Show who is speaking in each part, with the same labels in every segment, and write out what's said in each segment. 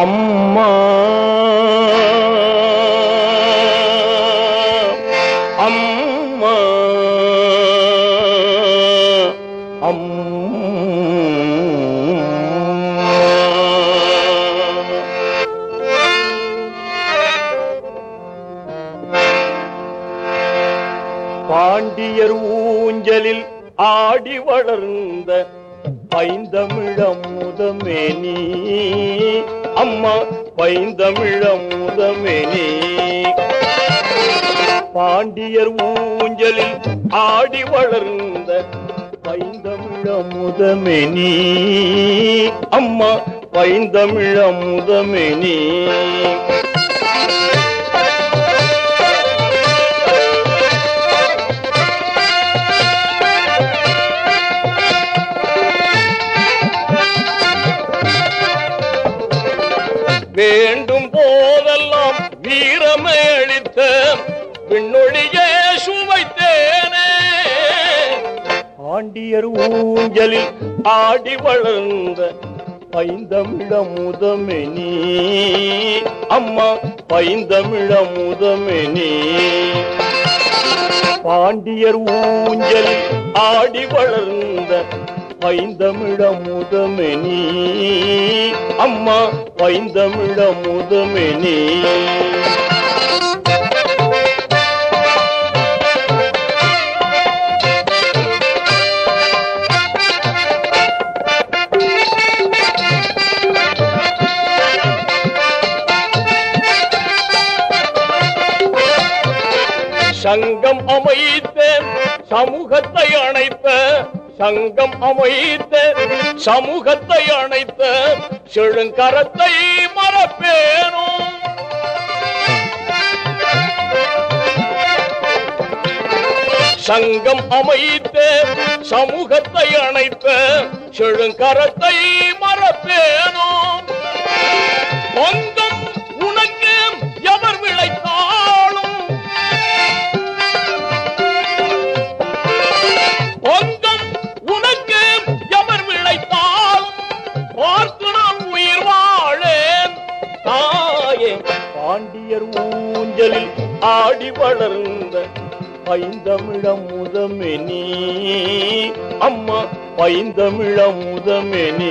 Speaker 1: அம்மா. அம்மா. அம்மா. பாண்டியர் ஊஞ்சலில் ஆடி வளர்ந்த ஐந்தமிழம் முதமே நீ. அம்மா பைந்தமிழம் முதமெனி பாண்டியர் ஊஞ்சலில் ஆடி வளர்ந்த பைந்தமிழம் முதமெனி அம்மா பைந்தமிழம் முதமெனி வீரமை அளித்த விண்ணொழியே சுவைத்தேனே. ஆண்டியர் ஊஞ்சலில் ஆடி வளர்ந்த பைந்தமிழ முதமெனி அம்மா பைந்தமிழ முதமெனி பாண்டியர் ஊஞ்சலில் ஆடி வளர்ந்த பைந்தமிழ முதமே அம்மா பைந்தமிழ முதமே சங்கம் அமைத்த சமூகத்தை அணைத்த சங்கம் அமைத்த சமூகத்தை அணைத்த செழுங்கரத்தை மறப்பேனும் சங்கம் அமைத்த சமூகத்தை அணைத்த செழுங்கரத்தை மறப்பேனும் மஞ்சளில் ஆடி வளர்ந்த பைந்தமிழம் முதமெனி அம்மா பைந்தமிழம் முதமே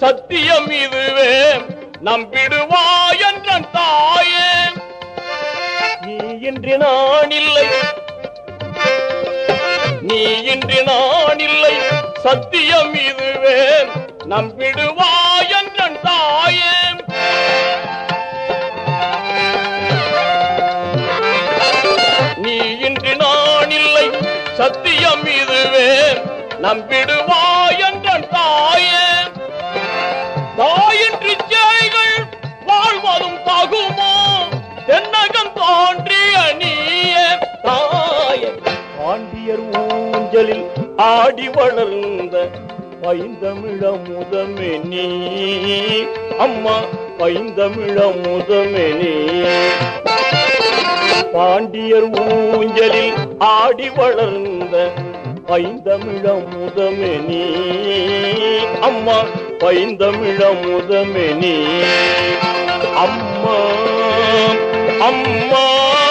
Speaker 1: சத்தியம் இதுவே. நம்பிடுவாய் என்ற தாயே. நீ இன்றி நான் இல்லை நீ இன்றி நான் இல்லை சத்தியம் இதுவே. நம்பிடுவாய் என்ற தாயே. நீ இன்றி நான் இல்லை சத்தியம் இதுவே. நம்பிடுவாய் ஆடி வளர்ந்த பைந்தமிழ முதமே நீ. அம்மா பைந்தமிழ முதமே நீ. பாண்டியர் ஊஞ்சலில் ஆடி வளர்ந்த பைந்தமிழ முதமே நீ. அம்மா பைந்தமிழ முதமே நீ. அம்மா அம்மா.